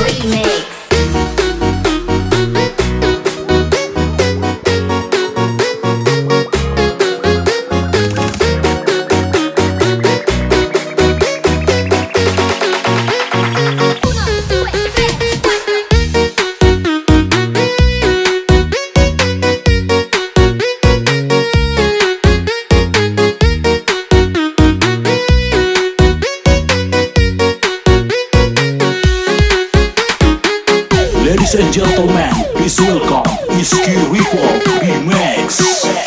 Remix. Ladies and gentlemen, please welcome Iski Ripple Remix.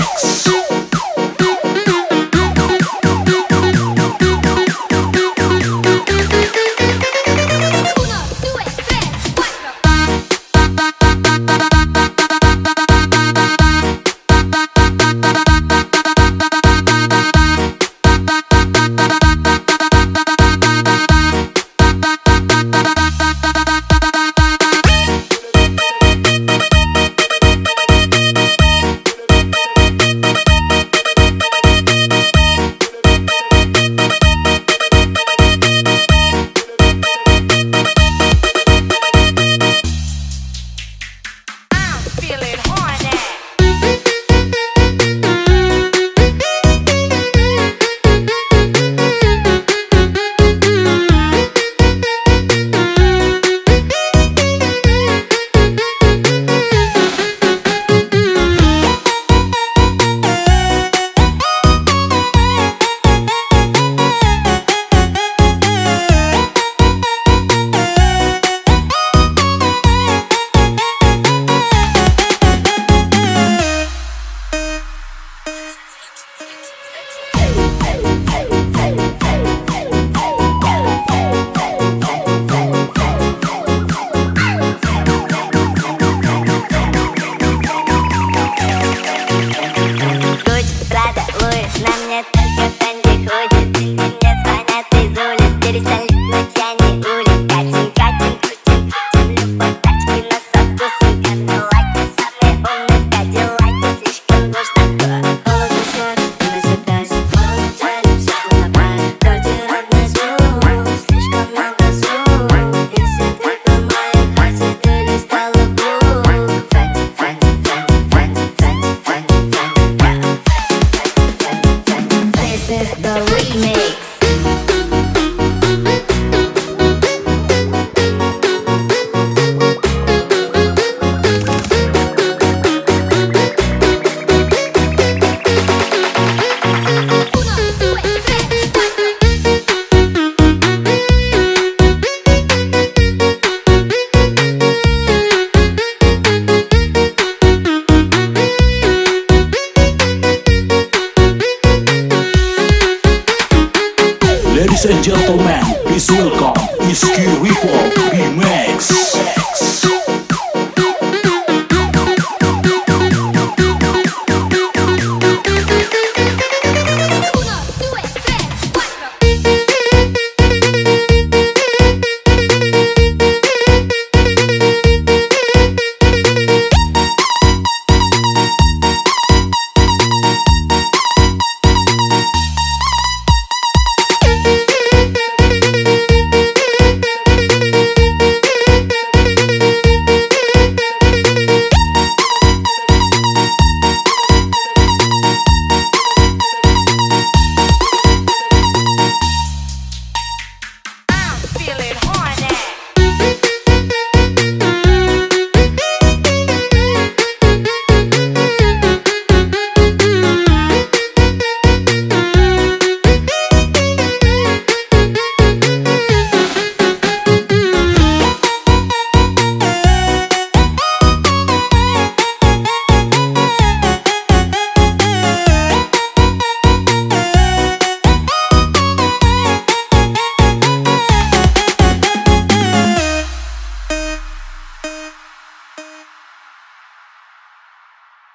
Ladies and gentlemen, please